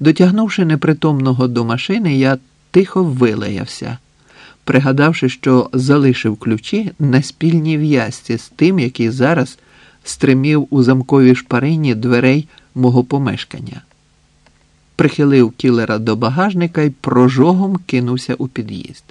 Дотягнувши непритомного до машини, я тихо вилаявся, пригадавши, що залишив ключі на спільній в'язці з тим, який зараз стримів у замковій шпарині дверей мого помешкання. Прихилив кілера до багажника і прожогом кинувся у під'їзд.